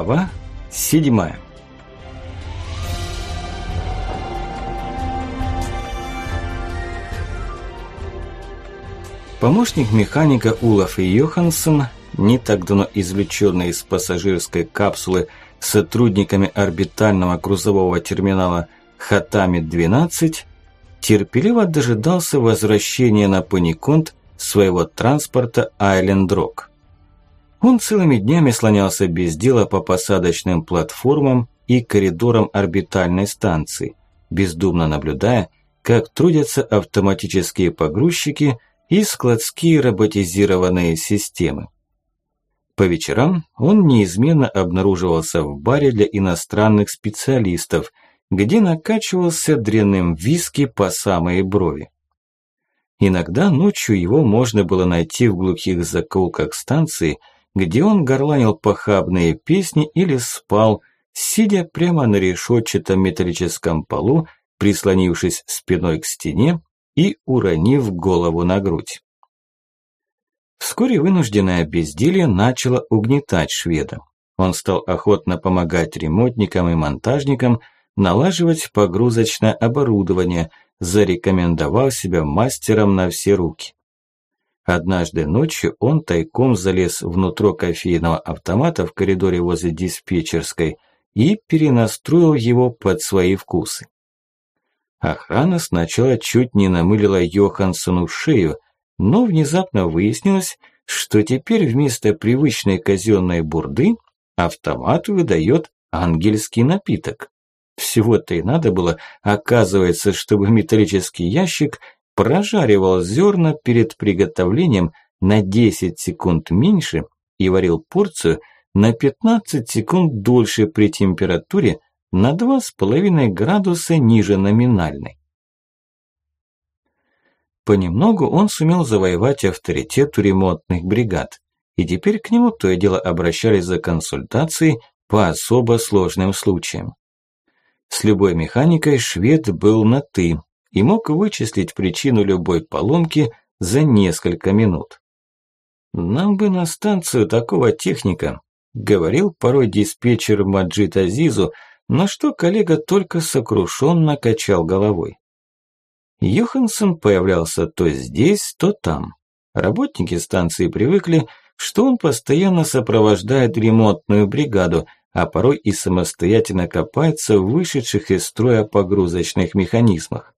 Глава седьмая Помощник механика и Йоханссон, не так давно извлеченный из пассажирской капсулы сотрудниками орбитального грузового терминала Хатами-12, терпеливо дожидался возвращения на Паниконт своего транспорта Айленд Рок. Он целыми днями слонялся без дела по посадочным платформам и коридорам орбитальной станции, бездумно наблюдая, как трудятся автоматические погрузчики и складские роботизированные системы. По вечерам он неизменно обнаруживался в баре для иностранных специалистов, где накачивался дрянным виски по самые брови. Иногда ночью его можно было найти в глухих закоулках станции – где он горланил похабные песни или спал, сидя прямо на решетчатом металлическом полу, прислонившись спиной к стене и уронив голову на грудь. Вскоре вынужденное безделье начало угнетать шведа. Он стал охотно помогать ремонтникам и монтажникам налаживать погрузочное оборудование, зарекомендовал себя мастером на все руки. Однажды ночью он тайком залез внутрь кофейного автомата в коридоре возле диспетчерской и перенастроил его под свои вкусы. Охрана сначала чуть не намылила Йоханссону шею, но внезапно выяснилось, что теперь вместо привычной казенной бурды автомат выдает ангельский напиток. Всего-то и надо было, оказывается, чтобы металлический ящик прожаривал зерна перед приготовлением на 10 секунд меньше и варил порцию на 15 секунд дольше при температуре на 2,5 градуса ниже номинальной. Понемногу он сумел завоевать авторитет у ремонтных бригад, и теперь к нему то и дело обращались за консультацией по особо сложным случаям. С любой механикой швед был на «ты», и мог вычислить причину любой поломки за несколько минут. «Нам бы на станцию такого техника», – говорил порой диспетчер Маджид Азизу, на что коллега только сокрушенно качал головой. Йоханссон появлялся то здесь, то там. Работники станции привыкли, что он постоянно сопровождает ремонтную бригаду, а порой и самостоятельно копается в вышедших из строя погрузочных механизмах.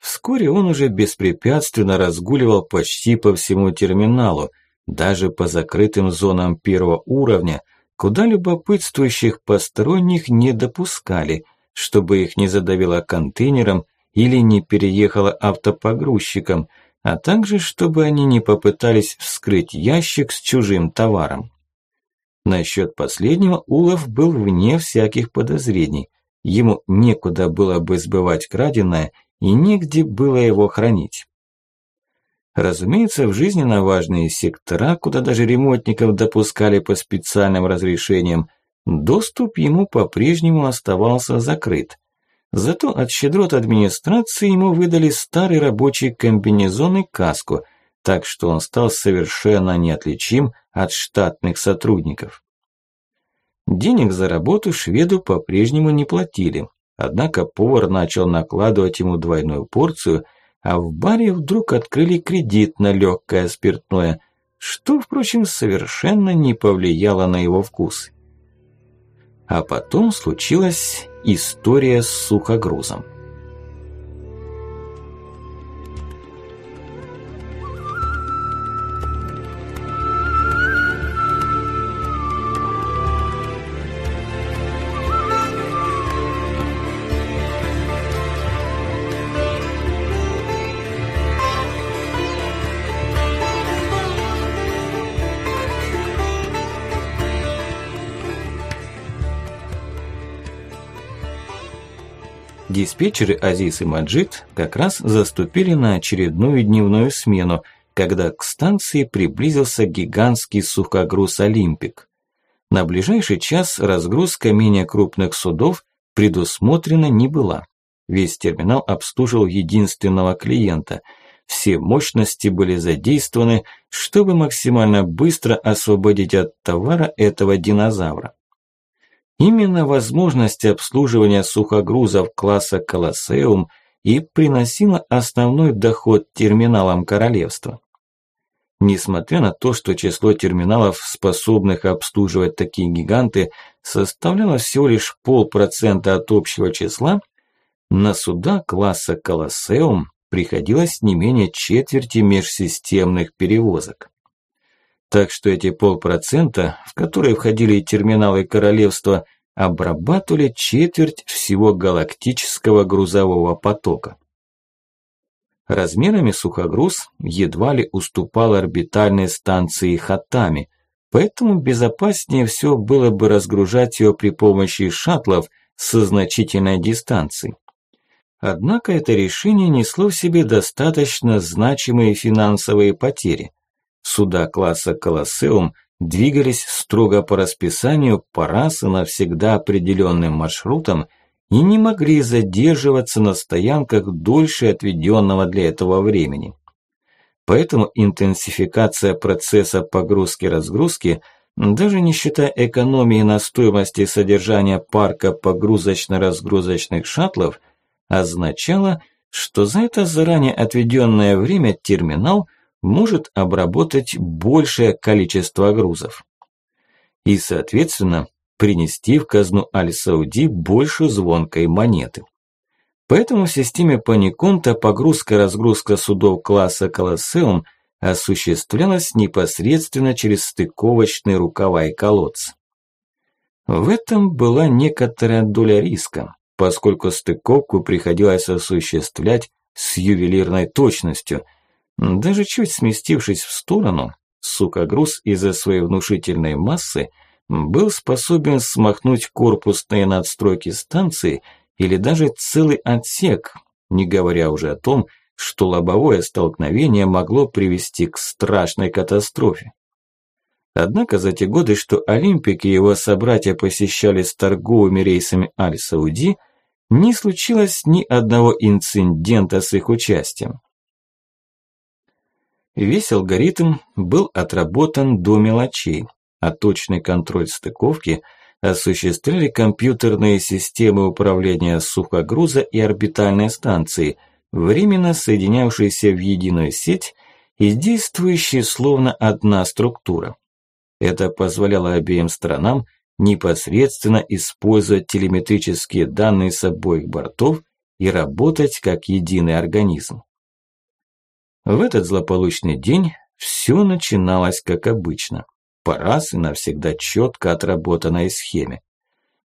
Вскоре он уже беспрепятственно разгуливал почти по всему терминалу, даже по закрытым зонам первого уровня, куда любопытствующих посторонних не допускали, чтобы их не задавило контейнером или не переехало автопогрузчиком, а также чтобы они не попытались вскрыть ящик с чужим товаром. Насчет последнего Улов был вне всяких подозрений. Ему некуда было бы сбывать краденое – и негде было его хранить. Разумеется, в жизненно важные сектора, куда даже ремонтников допускали по специальным разрешениям, доступ ему по-прежнему оставался закрыт. Зато от щедрот администрации ему выдали старый рабочий комбинезон и каску, так что он стал совершенно неотличим от штатных сотрудников. Денег за работу шведу по-прежнему не платили, Однако повар начал накладывать ему двойную порцию, а в баре вдруг открыли кредит на легкое спиртное, что, впрочем, совершенно не повлияло на его вкус. А потом случилась история с сухогрузом. Диспетчеры Азиз и Маджид как раз заступили на очередную дневную смену, когда к станции приблизился гигантский сухогруз «Олимпик». На ближайший час разгрузка менее крупных судов предусмотрена не была. Весь терминал обслуживал единственного клиента. Все мощности были задействованы, чтобы максимально быстро освободить от товара этого динозавра. Именно возможность обслуживания сухогрузов класса «Колоссеум» и приносила основной доход терминалам королевства. Несмотря на то, что число терминалов, способных обслуживать такие гиганты, составляло всего лишь полпроцента от общего числа, на суда класса «Колоссеум» приходилось не менее четверти межсистемных перевозок. Так что эти полпроцента, в которые входили терминалы королевства, обрабатывали четверть всего галактического грузового потока. Размерами сухогруз едва ли уступал орбитальной станции Хатами, поэтому безопаснее все было бы разгружать ее при помощи шаттлов со значительной дистанции. Однако это решение несло в себе достаточно значимые финансовые потери. Суда класса «Колоссеум» двигались строго по расписанию по раз и навсегда определенным маршрутам и не могли задерживаться на стоянках дольше отведенного для этого времени. Поэтому интенсификация процесса погрузки-разгрузки, даже не считая экономии на стоимости содержания парка погрузочно-разгрузочных шаттлов, означала, что за это заранее отведенное время терминал – может обработать большее количество грузов. И, соответственно, принести в казну Аль-Сауди больше звонкой монеты. Поэтому в системе Паниконта погрузка-разгрузка судов класса Колоссеум осуществлялась непосредственно через стыковочные рукава и колодцы. В этом была некоторая доля риска, поскольку стыковку приходилось осуществлять с ювелирной точностью – даже чуть сместившись в сторону, сукогруз из-за своей внушительной массы был способен смахнуть корпусные надстройки станции или даже целый отсек, не говоря уже о том, что лобовое столкновение могло привести к страшной катастрофе. Однако за те годы, что Олимпик и его собратья посещали с торговыми рейсами Аль-Сауди, не случилось ни одного инцидента с их участием. Весь алгоритм был отработан до мелочей, а точный контроль стыковки осуществляли компьютерные системы управления сухогруза и орбитальной станции, временно соединявшиеся в единую сеть и действующие словно одна структура. Это позволяло обеим сторонам непосредственно использовать телеметрические данные с обоих бортов и работать как единый организм. В этот злополучный день все начиналось как обычно, по раз и навсегда четко отработанной схеме.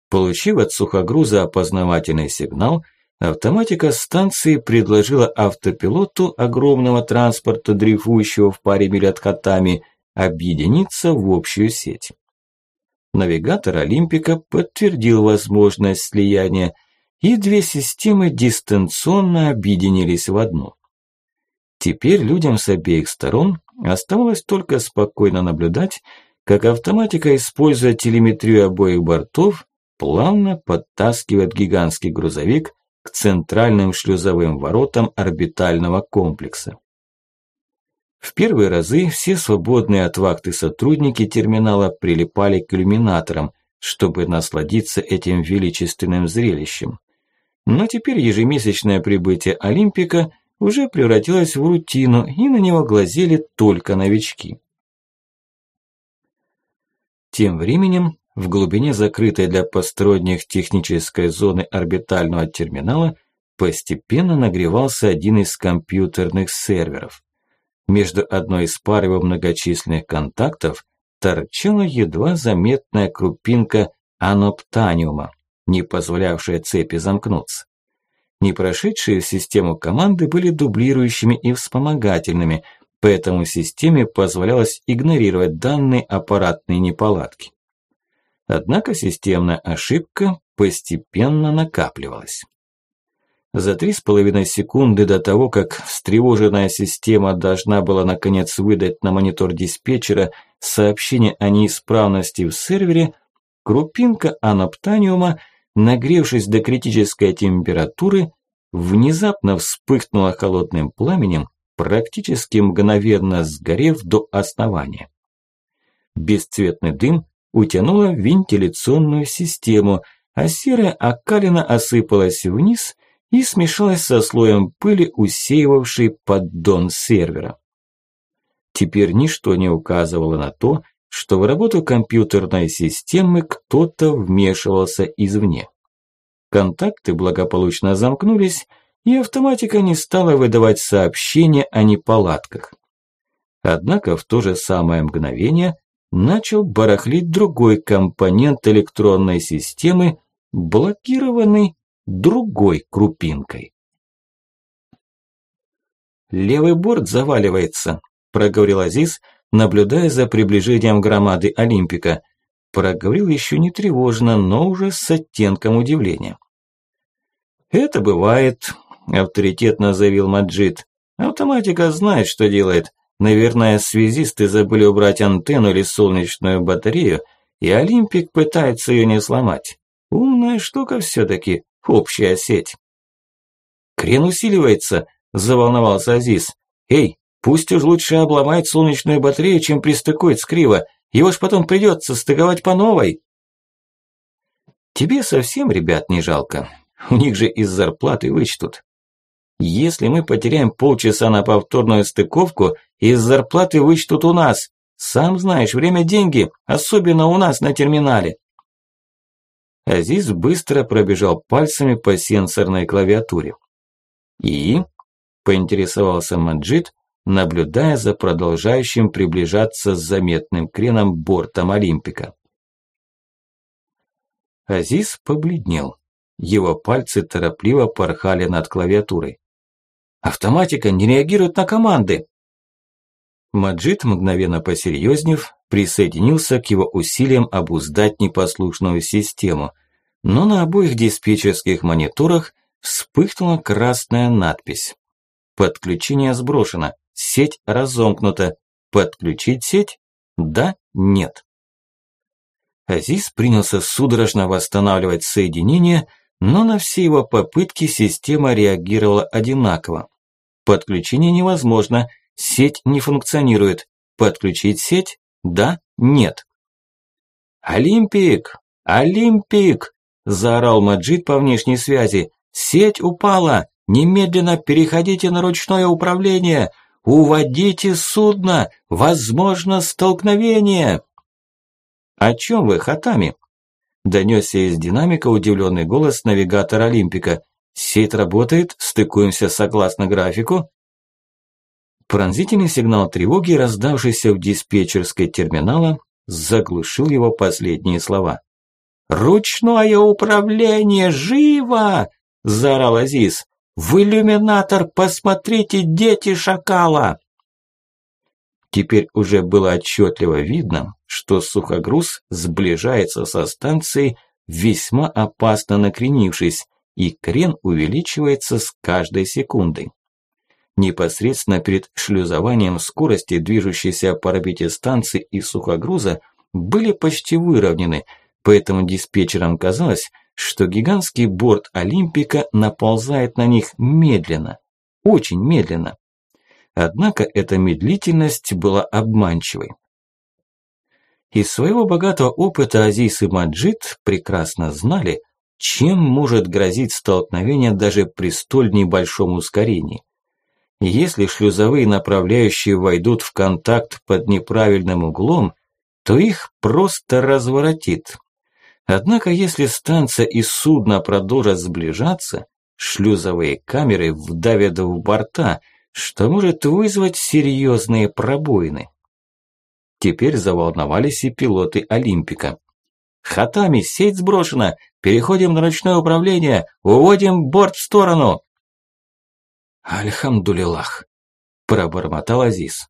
Получив от сухогруза опознавательный сигнал, автоматика станции предложила автопилоту огромного транспорта, дрейфующего в паре миль от Хатами, объединиться в общую сеть. Навигатор Олимпика подтвердил возможность слияния, и две системы дистанционно объединились в одну. Теперь людям с обеих сторон оставалось только спокойно наблюдать, как автоматика, используя телеметрию обоих бортов, плавно подтаскивает гигантский грузовик к центральным шлюзовым воротам орбитального комплекса. В первые разы все свободные от вахты сотрудники терминала прилипали к иллюминаторам, чтобы насладиться этим величественным зрелищем. Но теперь ежемесячное прибытие Олимпика – уже превратилось в рутину, и на него глазели только новички. Тем временем, в глубине закрытой для посторонних технической зоны орбитального терминала постепенно нагревался один из компьютерных серверов. Между одной из пар его многочисленных контактов торчала едва заметная крупинка аноптаниума, не позволявшая цепи замкнуться. Не прошедшие систему команды были дублирующими и вспомогательными, поэтому системе позволялось игнорировать данные аппаратные неполадки. Однако системная ошибка постепенно накапливалась. За три с половиной секунды до того, как встревоженная система должна была наконец выдать на монитор диспетчера сообщение о неисправности в сервере, крупинка аноптаниума – нагревшись до критической температуры, внезапно вспыхнула холодным пламенем, практически мгновенно сгорев до основания. Бесцветный дым утянула вентиляционную систему, а серая окалина осыпалась вниз и смешалась со слоем пыли, усеивавшей поддон сервера. Теперь ничто не указывало на то, что в работу компьютерной системы кто-то вмешивался извне. Контакты благополучно замкнулись, и автоматика не стала выдавать сообщения о неполадках. Однако в то же самое мгновение начал барахлить другой компонент электронной системы, блокированный другой крупинкой. «Левый борт заваливается», – проговорил Азиз, наблюдая за приближением громады Олимпика. Проговорил еще не тревожно, но уже с оттенком удивления. «Это бывает», – авторитетно заявил Маджид. «Автоматика знает, что делает. Наверное, связисты забыли убрать антенну или солнечную батарею, и Олимпик пытается ее не сломать. Умная штука все-таки, общая сеть». «Крен усиливается», – заволновался Азиз. «Эй, Пусть уж лучше обломает солнечную батарею, чем пристыкует скриво. Его ж потом придется стыковать по новой. Тебе совсем ребят не жалко. У них же из зарплаты вычтут. Если мы потеряем полчаса на повторную стыковку, из зарплаты вычтут у нас. Сам знаешь, время – деньги, особенно у нас на терминале. Азиз быстро пробежал пальцами по сенсорной клавиатуре. И? Поинтересовался Маджид, наблюдая за продолжающим приближаться с заметным креном бортом Олимпика. Азиз побледнел. Его пальцы торопливо порхали над клавиатурой. «Автоматика не реагирует на команды!» Маджид, мгновенно посерьезнев, присоединился к его усилиям обуздать непослушную систему, но на обоих диспетчерских мониторах вспыхнула красная надпись. Подключение сброшено. Сеть разомкнута. Подключить сеть? Да, нет. Азиз принялся судорожно восстанавливать соединение, но на все его попытки система реагировала одинаково. Подключение невозможно, сеть не функционирует. Подключить сеть? Да, нет. «Олимпик! Олимпик!» – заорал Маджид по внешней связи. «Сеть упала! Немедленно переходите на ручное управление! «Уводите судно! Возможно столкновение!» «О чем вы, Хатами?» Донесся из динамика удивленный голос навигатора Олимпика. «Сеть работает, стыкуемся согласно графику». Пронзительный сигнал тревоги, раздавшийся в диспетчерской терминала, заглушил его последние слова. «Ручное управление! Живо!» – заорал Азиз. В иллюминатор посмотрите, дети шакала!» Теперь уже было отчетливо видно, что сухогруз сближается со станцией, весьма опасно накренившись, и крен увеличивается с каждой секундой. Непосредственно перед шлюзованием скорости, движущейся по орбите станции и сухогруза, были почти выровнены, поэтому диспетчерам казалось, что гигантский борт Олимпика наползает на них медленно, очень медленно. Однако эта медлительность была обманчивой. Из своего богатого опыта Азис и Маджид прекрасно знали, чем может грозить столкновение даже при столь небольшом ускорении. Если шлюзовые направляющие войдут в контакт под неправильным углом, то их просто разворотит, Однако если станция и судно продолжат сближаться, шлюзовые камеры вдавят в борта, что может вызвать серьезные пробоины. Теперь заволновались и пилоты Олимпика. «Хатами, сеть сброшена! Переходим на ручное управление! Уводим борт в сторону!» «Альхамдулилах!» – пробормотал Азиз.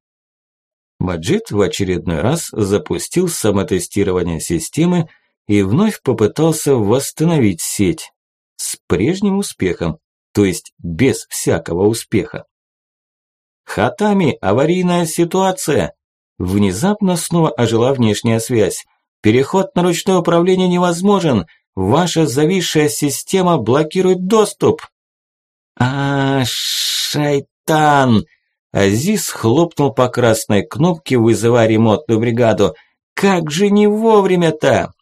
Маджид в очередной раз запустил самотестирование системы, и вновь попытался восстановить сеть. С прежним успехом, то есть без всякого успеха. «Хатами, аварийная ситуация!» Внезапно снова ожила внешняя связь. «Переход на ручное управление невозможен. Ваша зависшая система блокирует доступ». «А, шайтан!» Азиз хлопнул по красной кнопке, вызывая ремонтную бригаду. Как же не вовремя-то!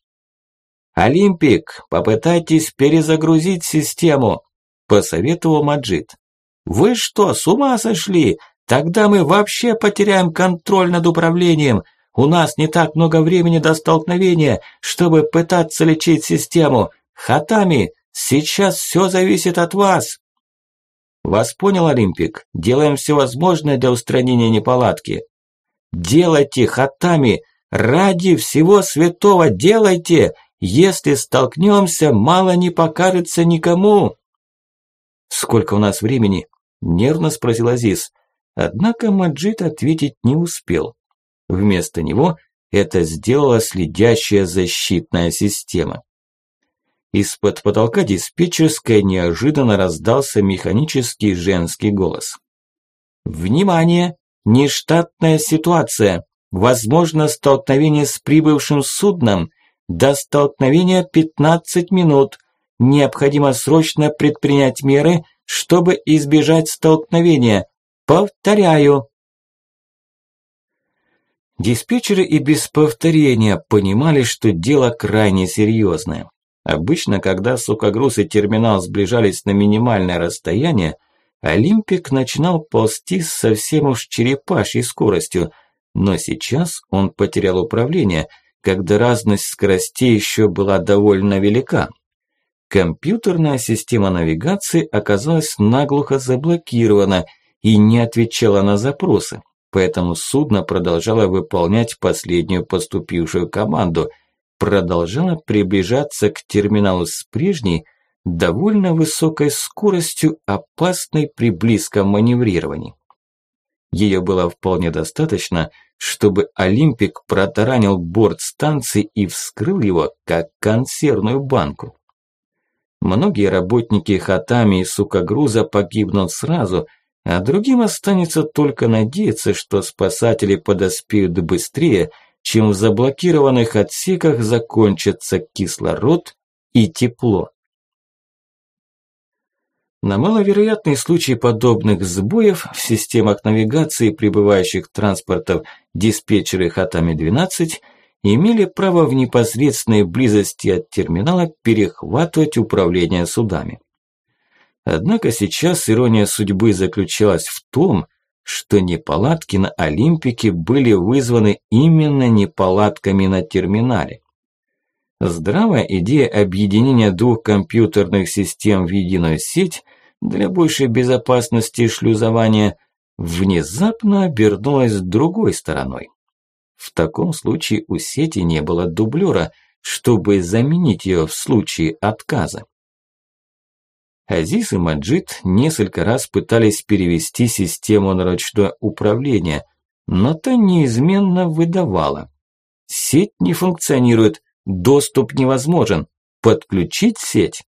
«Олимпик, попытайтесь перезагрузить систему», – посоветовал Маджид. «Вы что, с ума сошли? Тогда мы вообще потеряем контроль над управлением. У нас не так много времени до столкновения, чтобы пытаться лечить систему. Хатами, сейчас все зависит от вас». «Вас понял, Олимпик. Делаем все возможное для устранения неполадки». «Делайте, Хатами! Ради всего святого делайте! Если столкнемся, мало не покажется никому!» «Сколько у нас времени?» – нервно спросил Азиз. Однако Маджид ответить не успел. Вместо него это сделала следящая защитная система. Из-под потолка диспетчерской неожиданно раздался механический женский голос. «Внимание! Нештатная ситуация! Возможно столкновение с прибывшим судном! До столкновения 15 минут! Необходимо срочно предпринять меры, чтобы избежать столкновения! Повторяю!» Диспетчеры и без повторения понимали, что дело крайне серьезное. Обычно, когда сукогруз и терминал сближались на минимальное расстояние, Олимпик начинал ползти совсем уж черепашьей скоростью, но сейчас он потерял управление, когда разность скоростей еще была довольно велика. Компьютерная система навигации оказалась наглухо заблокирована и не отвечала на запросы, поэтому судно продолжало выполнять последнюю поступившую команду – продолжала приближаться к терминалу с прежней, довольно высокой скоростью, опасной при близком маневрировании. Ее было вполне достаточно, чтобы Олимпик протаранил борт станции и вскрыл его, как консервную банку. Многие работники Хатами и Сукогруза погибнут сразу, а другим останется только надеяться, что спасатели подоспеют быстрее – чем в заблокированных отсеках закончится кислород и тепло. На маловероятный случай подобных сбоев в системах навигации прибывающих транспортов диспетчеры Хатами-12 имели право в непосредственной близости от терминала перехватывать управление судами. Однако сейчас ирония судьбы заключалась в том, что неполадки на Олимпике были вызваны именно неполадками на терминале. Здравая идея объединения двух компьютерных систем в единую сеть для большей безопасности шлюзования внезапно обернулась другой стороной. В таком случае у сети не было дублера, чтобы заменить ее в случае отказа. Азиз и Маджид несколько раз пытались перевести систему на ручное управление, но та неизменно выдавала. Сеть не функционирует, доступ невозможен. Подключить сеть?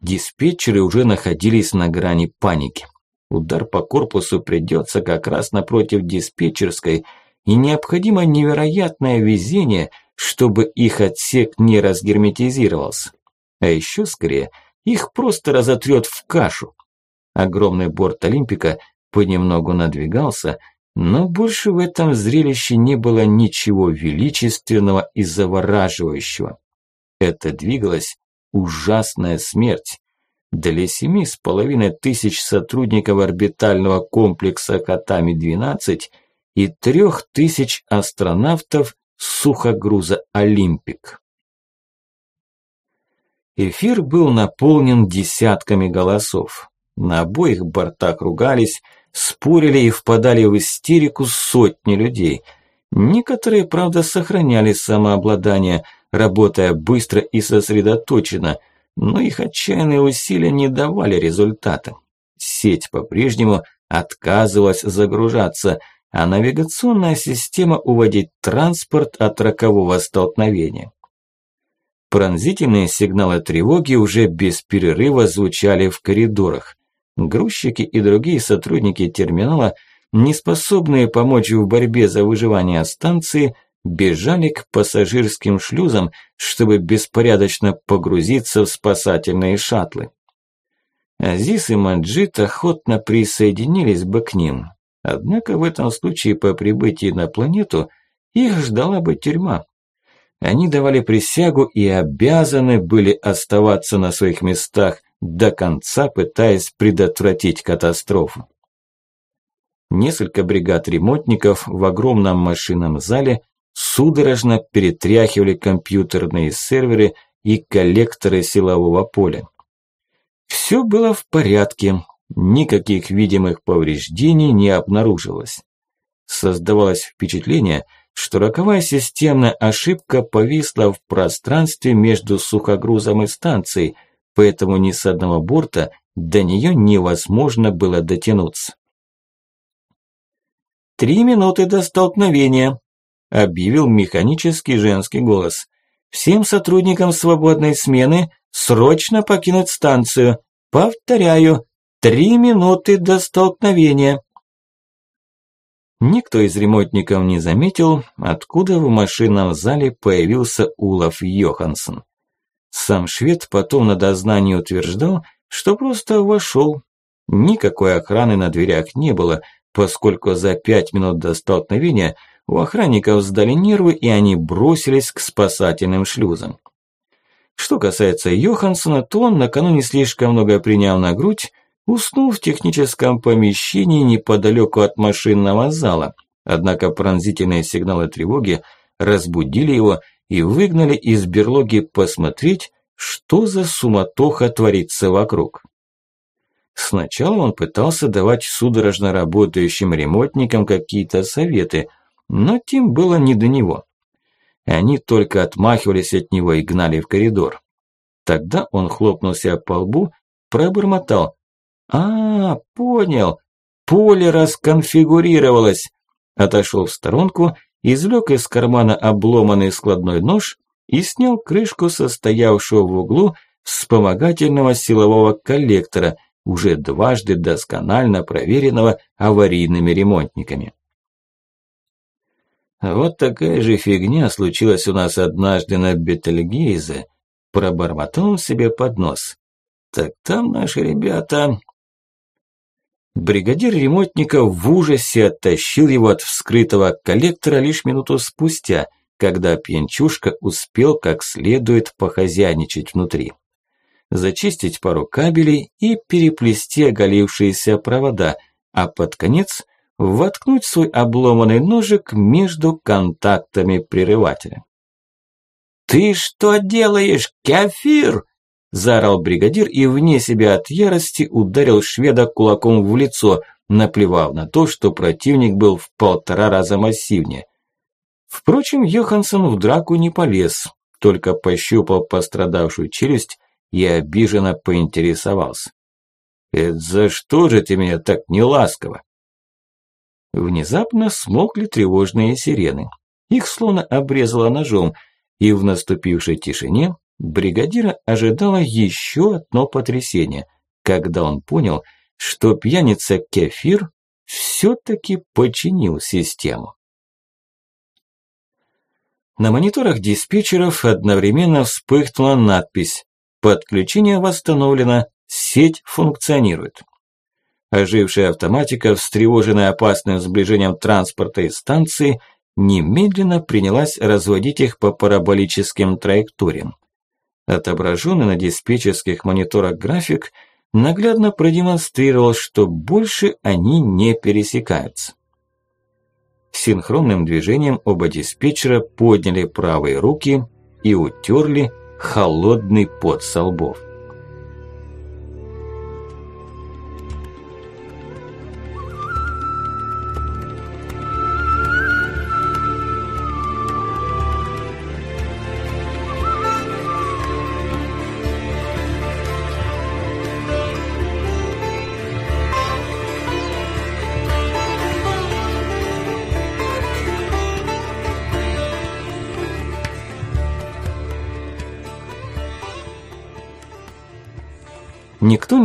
Диспетчеры уже находились на грани паники. Удар по корпусу придется как раз напротив диспетчерской, и необходимо невероятное везение, чтобы их отсек не разгерметизировался. А еще скорее – их просто разотрет в кашу. Огромный борт Олимпика понемногу надвигался, но больше в этом зрелище не было ничего величественного и завораживающего. Это двигалась ужасная смерть. Для семи с половиной тысяч сотрудников орбитального комплекса Катами-12 и трех тысяч астронавтов сухогруза «Олимпик». Эфир был наполнен десятками голосов. На обоих бортах ругались, спорили и впадали в истерику сотни людей. Некоторые, правда, сохраняли самообладание, работая быстро и сосредоточенно, но их отчаянные усилия не давали результата. Сеть по-прежнему отказывалась загружаться, а навигационная система уводить транспорт от рокового столкновения. Пронзительные сигналы тревоги уже без перерыва звучали в коридорах. Грузчики и другие сотрудники терминала, не способные помочь в борьбе за выживание станции, бежали к пассажирским шлюзам, чтобы беспорядочно погрузиться в спасательные шаттлы. Азис и Маджид охотно присоединились бы к ним. Однако в этом случае по прибытии на планету их ждала бы тюрьма. Они давали присягу и обязаны были оставаться на своих местах до конца, пытаясь предотвратить катастрофу. Несколько бригад ремонтников в огромном машинном зале судорожно перетряхивали компьютерные серверы и коллекторы силового поля. Все было в порядке, никаких видимых повреждений не обнаружилось. Создавалось впечатление, что роковая системная ошибка повисла в пространстве между сухогрузом и станцией, поэтому ни с одного борта до нее невозможно было дотянуться. «Три минуты до столкновения», – объявил механический женский голос. «Всем сотрудникам свободной смены срочно покинуть станцию. Повторяю, три минуты до столкновения». Никто из ремонтников не заметил, откуда в машинном зале появился Улов Йоханссон. Сам швед потом на дознании утверждал, что просто вошел. Никакой охраны на дверях не было, поскольку за пять минут до столкновения у охранников сдали нервы и они бросились к спасательным шлюзам. Что касается Йоханссона, то он накануне слишком много принял на грудь Уснул в техническом помещении неподалеку от машинного зала, однако пронзительные сигналы тревоги разбудили его и выгнали из берлоги посмотреть, что за суматоха творится вокруг. Сначала он пытался давать судорожно работающим ремонтникам какие-то советы, но тем было не до него. Они только отмахивались от него и гнали в коридор. Тогда он хлопнул себя по лбу, пробормотал а, понял. Поле расконфигурировалось. Отошел в сторонку, извлек из кармана обломанный складной нож и снял крышку состоявшего в углу вспомогательного силового коллектора, уже дважды досконально проверенного аварийными ремонтниками. Вот такая же фигня случилась у нас однажды на Бетельгейзе, пробормотал себе под нос. Так там наши ребята Бригадир ремонтника в ужасе оттащил его от вскрытого коллектора лишь минуту спустя, когда пьянчушка успел как следует похозяйничать внутри. Зачистить пару кабелей и переплести оголившиеся провода, а под конец воткнуть свой обломанный ножик между контактами прерывателя. «Ты что делаешь, кефир?» Заорал бригадир и вне себя от ярости ударил шведа кулаком в лицо, наплевав на то, что противник был в полтора раза массивнее. Впрочем, Йоханссон в драку не полез, только пощупал пострадавшую челюсть и обиженно поинтересовался. «Это за что же ты меня так неласково?» Внезапно смолкли тревожные сирены. Их словно обрезало ножом, и в наступившей тишине бригадира ожидало еще одно потрясение, когда он понял, что пьяница Кефир все-таки починил систему. На мониторах диспетчеров одновременно вспыхнула надпись «Подключение восстановлено, сеть функционирует». Ожившая автоматика, встревоженная опасным сближением транспорта и станции, немедленно принялась разводить их по параболическим траекториям. Отображенный на диспетчерских мониторах график наглядно продемонстрировал, что больше они не пересекаются. Синхронным движением оба диспетчера подняли правые руки и утерли холодный пот со лбов.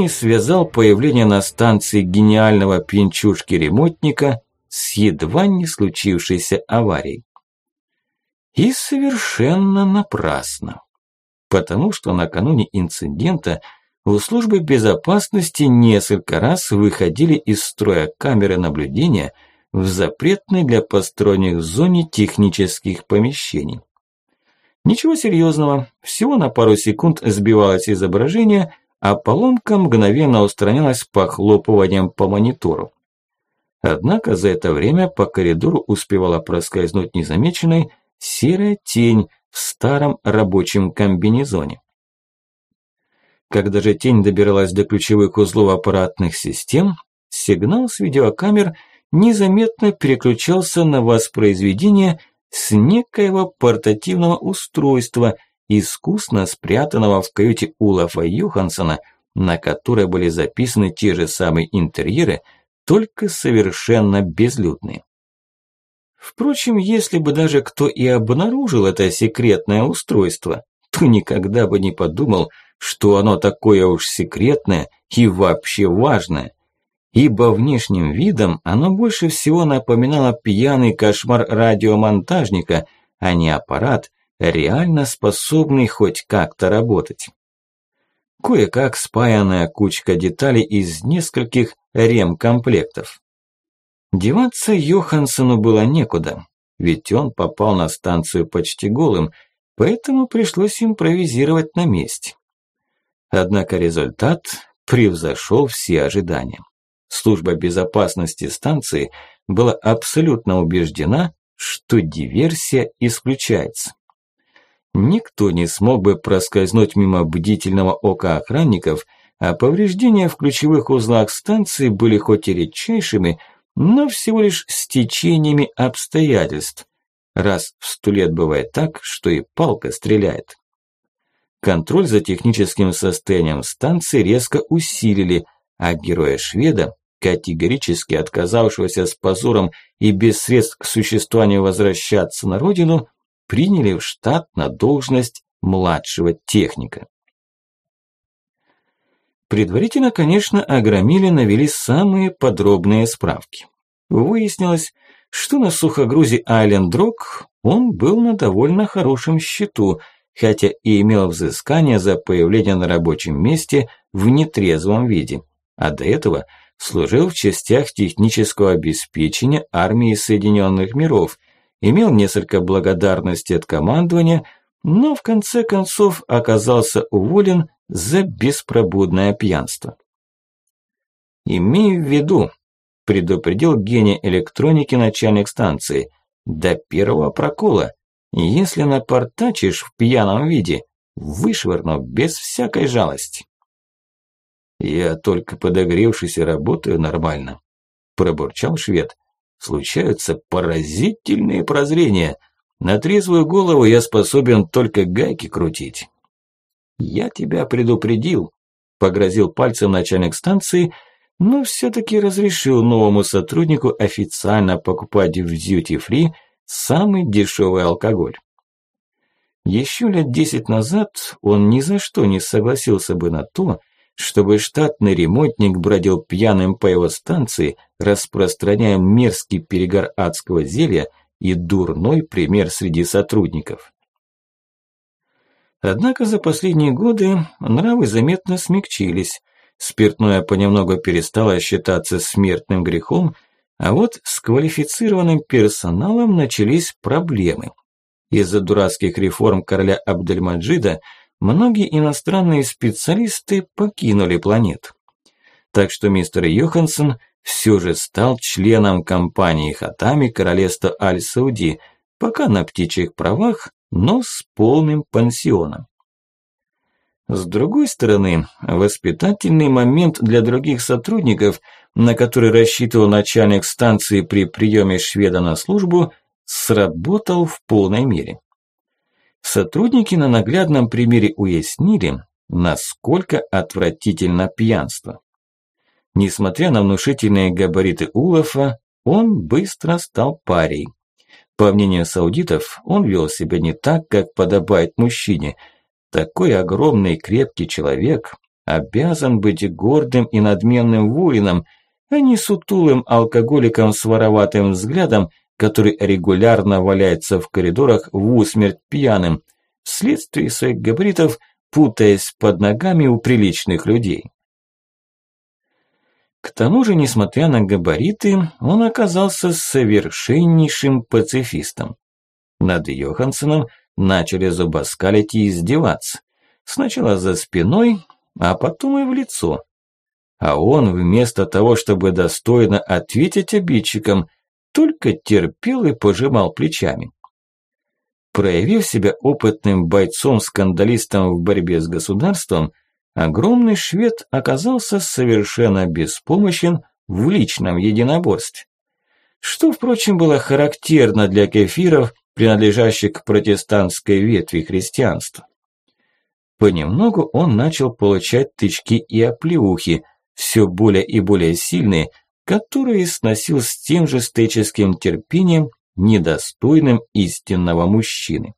Связал появление на станции гениального пьянчушки-ремонтника с едва не случившейся аварией. И совершенно напрасно. Потому что накануне инцидента у службы безопасности несколько раз выходили из строя камеры наблюдения, в запретной для посторонних зоне технических помещений. Ничего серьезного, всего на пару секунд сбивалось изображение, а поломка мгновенно устранялась похлопыванием по монитору. Однако за это время по коридору успевала проскользнуть незамеченной серая тень в старом рабочем комбинезоне. Когда же тень добиралась до ключевых узлов аппаратных систем, сигнал с видеокамер незаметно переключался на воспроизведение с некоего портативного устройства, искусно спрятанного в каюте Улафа Юхансона, на которой были записаны те же самые интерьеры, только совершенно безлюдные. Впрочем, если бы даже кто и обнаружил это секретное устройство, то никогда бы не подумал, что оно такое уж секретное и вообще важное. Ибо внешним видом оно больше всего напоминало пьяный кошмар радиомонтажника, а не аппарат, реально способный хоть как-то работать. Кое-как спаянная кучка деталей из нескольких ремкомплектов. Деваться Йохансону было некуда, ведь он попал на станцию почти голым, поэтому пришлось импровизировать на месте. Однако результат превзошел все ожидания. Служба безопасности станции была абсолютно убеждена, что диверсия исключается. Никто не смог бы проскользнуть мимо бдительного ока охранников, а повреждения в ключевых узлах станции были хоть и редчайшими, но всего лишь стечениями обстоятельств. Раз в сто лет бывает так, что и палка стреляет. Контроль за техническим состоянием станции резко усилили, а героя шведа, категорически отказавшегося с позором и без средств к существованию возвращаться на родину, приняли в штат на должность младшего техника. Предварительно, конечно, огромили навели самые подробные справки. Выяснилось, что на сухогрузе Айленд Рок он был на довольно хорошем счету, хотя и имел взыскание за появление на рабочем месте в нетрезвом виде, а до этого служил в частях технического обеспечения армии Соединенных Миров, имел несколько благодарностей от командования, но в конце концов оказался уволен за беспробудное пьянство. «Имей в виду», – предупредил гений электроники начальник станции, – «до первого прокола, если напортачишь в пьяном виде, вышвырну без всякой жалости». «Я только подогревшись и работаю нормально», – пробурчал швед. «Случаются поразительные прозрения. На трезвую голову я способен только гайки крутить». «Я тебя предупредил», – погрозил пальцем начальник станции, но все-таки разрешил новому сотруднику официально покупать в дьюти-фри самый дешевый алкоголь. Еще лет десять назад он ни за что не согласился бы на то, чтобы штатный ремонтник бродил пьяным по его станции, распространяя мерзкий перегар адского зелья и дурной пример среди сотрудников. Однако за последние годы нравы заметно смягчились, спиртное понемногу перестало считаться смертным грехом, а вот с квалифицированным персоналом начались проблемы. Из-за дурацких реформ короля Абдельмаджида многие иностранные специалисты покинули планету. Так что мистер Йоханссон все же стал членом компании Хатами Королевства Аль-Сауди, пока на птичьих правах, но с полным пансионом. С другой стороны, воспитательный момент для других сотрудников, на который рассчитывал начальник станции при приеме шведа на службу, сработал в полной мере. Сотрудники на наглядном примере уяснили, насколько отвратительно пьянство. Несмотря на внушительные габариты Улафа, он быстро стал парей. По мнению саудитов, он вел себя не так, как подобает мужчине. Такой огромный крепкий человек обязан быть гордым и надменным воином, а не сутулым алкоголиком с вороватым взглядом, который регулярно валяется в коридорах в усмерть пьяным, вследствие своих габаритов путаясь под ногами у приличных людей. К тому же, несмотря на габариты, он оказался совершеннейшим пацифистом. Над Йохансеном начали зубоскалить и издеваться. Сначала за спиной, а потом и в лицо. А он вместо того, чтобы достойно ответить обидчикам, только терпел и пожимал плечами. Проявив себя опытным бойцом-скандалистом в борьбе с государством, огромный швед оказался совершенно беспомощен в личном единоборстве. Что, впрочем, было характерно для кефиров, принадлежащих к протестантской ветви христианства. Понемногу он начал получать тычки и оплеухи, все более и более сильные, которые сносил с тем же стоическим терпением, недостойным истинного мужчины.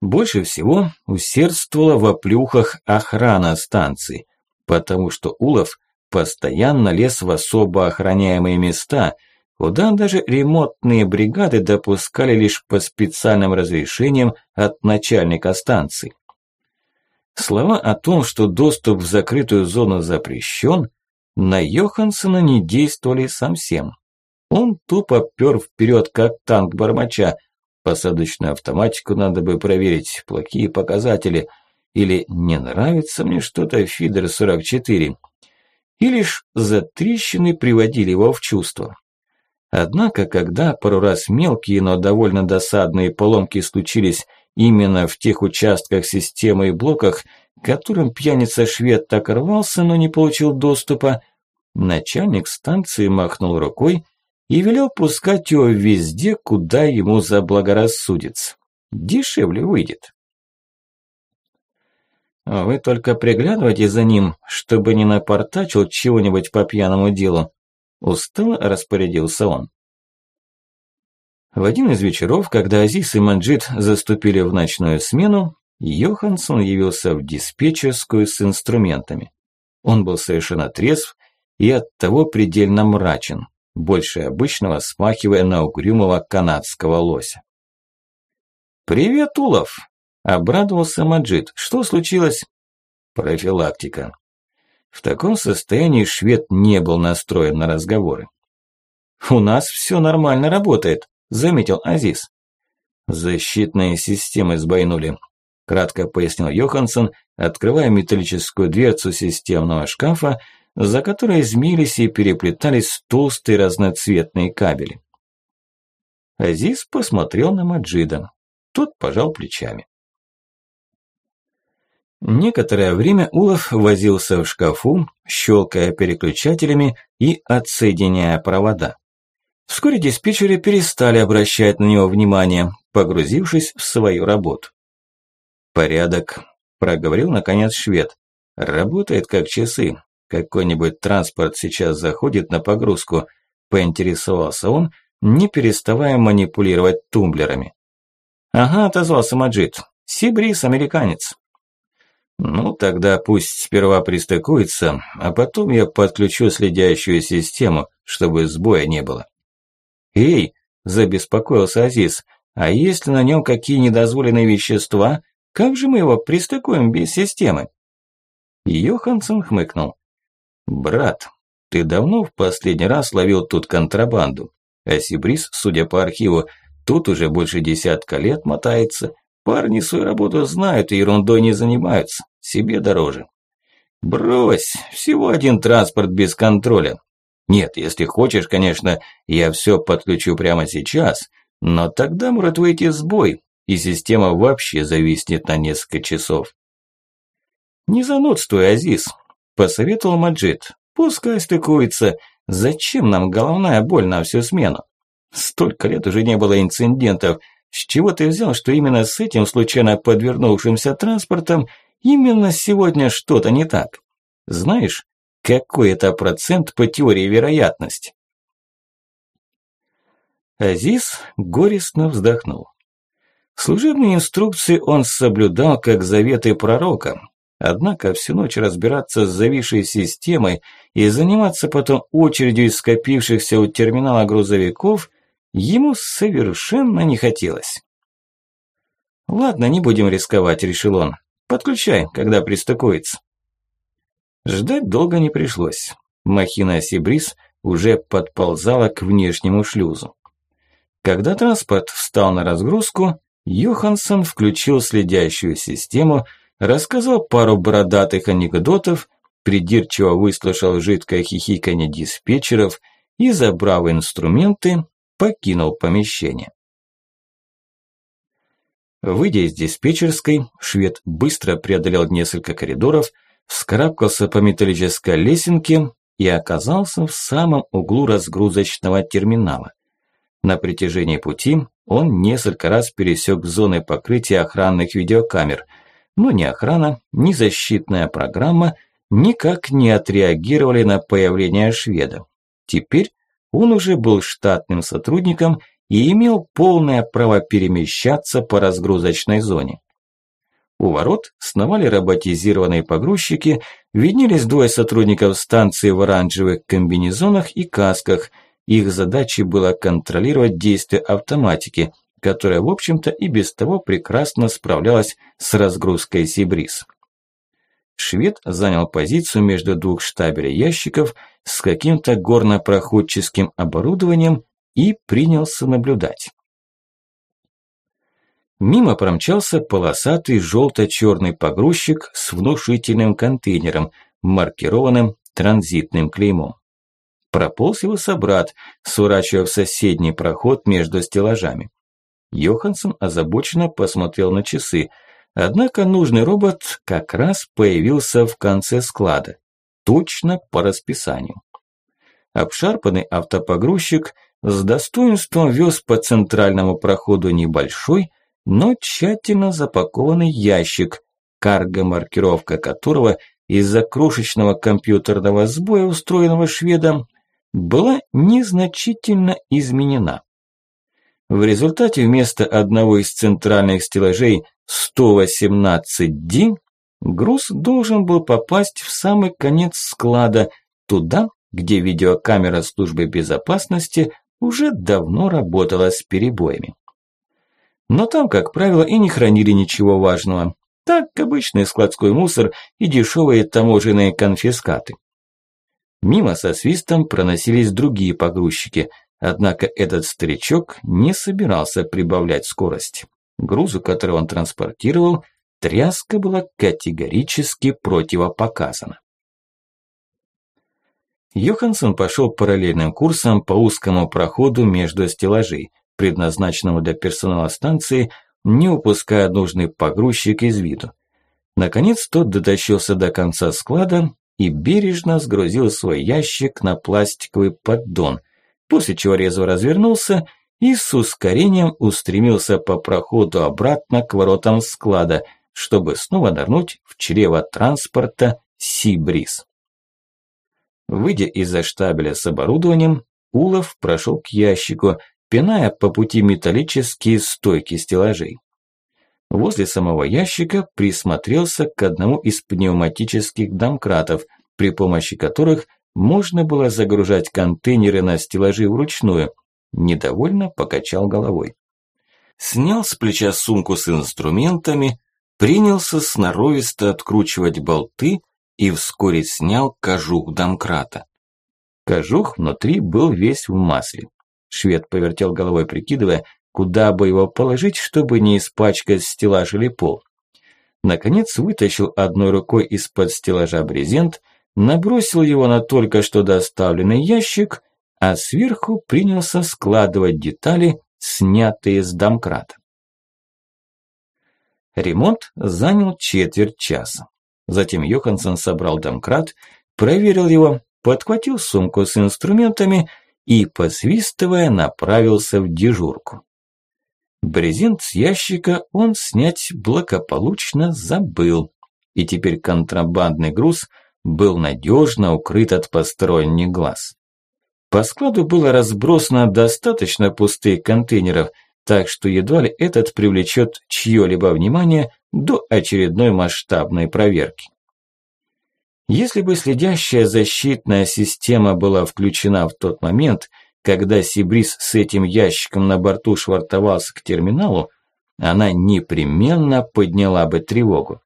Больше всего усердствовала в оплюхах охрана станции, потому что Улов постоянно лез в особо охраняемые места – куда даже ремонтные бригады допускали лишь по специальным разрешениям от начальника станции. Слова о том, что доступ в закрытую зону запрещен, на Йохансона не действовали совсем. Он тупо пёр вперед, как танк бармача. Посадочную автоматику надо бы проверить, плохие показатели. Или не нравится мне что-то Фидер-44. И лишь затрещины приводили его в чувство. Однако, когда пару раз мелкие, но довольно досадные поломки случились именно в тех участках системы и блоках, которым пьяница-швед так рвался, но не получил доступа, начальник станции махнул рукой и велел пускать его везде, куда ему заблагорассудится. Дешевле выйдет. Вы только приглядывайте за ним, чтобы не напортачил чего-нибудь по пьяному делу, Устало распорядился он. В один из вечеров, когда Азис и Манджит заступили в ночную смену, Йоханссон явился в диспетчерскую с инструментами. Он был совершенно трезв и оттого предельно мрачен, больше обычного смахивая на угрюмого канадского лося. «Привет, Улов!» – обрадовался Маджид. «Что случилось?» «Профилактика. В таком состоянии швед не был настроен на разговоры. «У нас все нормально работает», – заметил Азиз. «Защитные системы сбойнули», – кратко пояснил Йоханссон, открывая металлическую дверцу системного шкафа, за которой змеились и переплетались толстые разноцветные кабели. Азиз посмотрел на Маджида. Тот пожал плечами. Некоторое время Улов возился в шкафу, щелкая переключателями и отсоединяя провода. Вскоре диспетчеры перестали обращать на него внимание, погрузившись в свою работу. «Порядок», – проговорил наконец швед. «Работает как часы. Какой-нибудь транспорт сейчас заходит на погрузку», – поинтересовался он, не переставая манипулировать тумблерами. «Ага», – отозвался Маджид. «Сибрис, американец». Ну, тогда пусть сперва пристыкуется, а потом я подключу следящую систему, чтобы сбоя не было. Эй, забеспокоился Азиз, а если на нем какие недозволенные вещества, как же мы его пристыкуем без системы? Йоханссон хмыкнул. Брат, ты давно в последний раз ловил тут контрабанду? А Сибрис, судя по архиву, тут уже больше десятка лет мотается. Парни свою работу знают и ерундой не занимаются себе дороже. Брось, всего один транспорт без контроля. Нет, если хочешь, конечно, я все подключу прямо сейчас, но тогда может выйти сбой, и система вообще зависнет на несколько часов. Не занудствуй, Азиз, посоветовал Маджид. Пускай стыкуется. Зачем нам головная боль на всю смену? Столько лет уже не было инцидентов. С чего ты взял, что именно с этим случайно подвернувшимся транспортом Именно сегодня что-то не так. Знаешь, какой это процент по теории вероятности? Азиз горестно вздохнул. Служебные инструкции он соблюдал как заветы пророка, однако всю ночь разбираться с зависшей системой и заниматься потом очередью из скопившихся у терминала грузовиков ему совершенно не хотелось. «Ладно, не будем рисковать», – решил он. Подключай, когда пристыкуется. Ждать долго не пришлось. Махина Сибрис уже подползала к внешнему шлюзу. Когда транспорт встал на разгрузку, Йоханссон включил следящую систему, рассказал пару бородатых анекдотов, придирчиво выслушал жидкое хихиканье диспетчеров и, забрав инструменты, покинул помещение. Выйдя из диспетчерской, швед быстро преодолел несколько коридоров, вскарабкался по металлической лесенке и оказался в самом углу разгрузочного терминала. На протяжении пути он несколько раз пересек зоны покрытия охранных видеокамер, но ни охрана, ни защитная программа никак не отреагировали на появление шведа. Теперь он уже был штатным сотрудником и имел полное право перемещаться по разгрузочной зоне. У ворот сновали роботизированные погрузчики, виднелись двое сотрудников станции в оранжевых комбинезонах и касках. Их задачей было контролировать действия автоматики, которая, в общем-то, и без того прекрасно справлялась с разгрузкой Сибрис. Швед занял позицию между двух штабелей ящиков с каким-то горнопроходческим оборудованием и принялся наблюдать. Мимо промчался полосатый желто-черный погрузчик с внушительным контейнером, маркированным транзитным клеймом. Прополз его собрат, сворачивая в соседний проход между стеллажами. Йоханссон озабоченно посмотрел на часы, однако нужный робот как раз появился в конце склада, точно по расписанию. Обшарпанный автопогрузчик с достоинством вез по центральному проходу небольшой, но тщательно запакованный ящик, карго-маркировка которого из-за крошечного компьютерного сбоя, устроенного шведом, была незначительно изменена. В результате вместо одного из центральных стеллажей 118D груз должен был попасть в самый конец склада, туда, где видеокамера службы безопасности уже давно работала с перебоями. Но там, как правило, и не хранили ничего важного. Так, обычный складской мусор и дешевые таможенные конфискаты. Мимо со свистом проносились другие погрузчики, однако этот старичок не собирался прибавлять скорость. Грузу, который он транспортировал, тряска была категорически противопоказана. Йоханссон пошел параллельным курсом по узкому проходу между стеллажей, предназначенному для персонала станции, не упуская нужный погрузчик из виду. Наконец тот дотащился до конца склада и бережно сгрузил свой ящик на пластиковый поддон, после чего резво развернулся и с ускорением устремился по проходу обратно к воротам склада, чтобы снова нырнуть в чрево транспорта Сибриз. Выйдя из-за штабеля с оборудованием, Улов прошел к ящику, пиная по пути металлические стойки стеллажей. Возле самого ящика присмотрелся к одному из пневматических домкратов, при помощи которых можно было загружать контейнеры на стеллажи вручную. Недовольно покачал головой. Снял с плеча сумку с инструментами, принялся сноровисто откручивать болты и вскоре снял кожух домкрата. Кожух внутри был весь в масле. Швед повертел головой, прикидывая, куда бы его положить, чтобы не испачкать стеллаж или пол. Наконец вытащил одной рукой из-под стеллажа брезент, набросил его на только что доставленный ящик, а сверху принялся складывать детали, снятые с домкрата. Ремонт занял четверть часа. Затем Йоханссон собрал домкрат, проверил его, подхватил сумку с инструментами и, посвистывая, направился в дежурку. Брезент с ящика он снять благополучно забыл, и теперь контрабандный груз был надежно укрыт от посторонних глаз. По складу было разбросано достаточно пустых контейнеров, так что едва ли этот привлечет чье-либо внимание до очередной масштабной проверки. Если бы следящая защитная система была включена в тот момент, когда Сибрис с этим ящиком на борту швартовался к терминалу, она непременно подняла бы тревогу.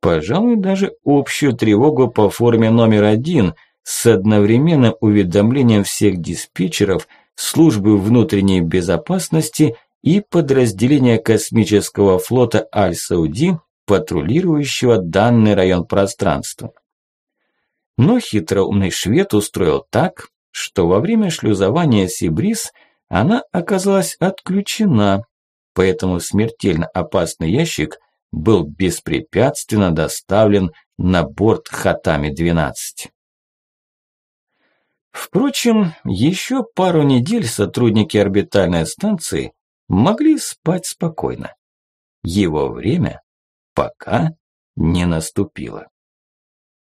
пожалуй, даже общую тревогу по форме номер один с одновременным уведомлением всех диспетчеров службы внутренней безопасности и подразделения космического флота Аль-Сауди, патрулирующего данный район пространства. Но хитроумный швед устроил так, что во время шлюзования Сибрис она оказалась отключена, поэтому смертельно опасный ящик был беспрепятственно доставлен на борт Хатами-12. Впрочем, еще пару недель сотрудники орбитальной станции могли спать спокойно. Его время пока не наступило.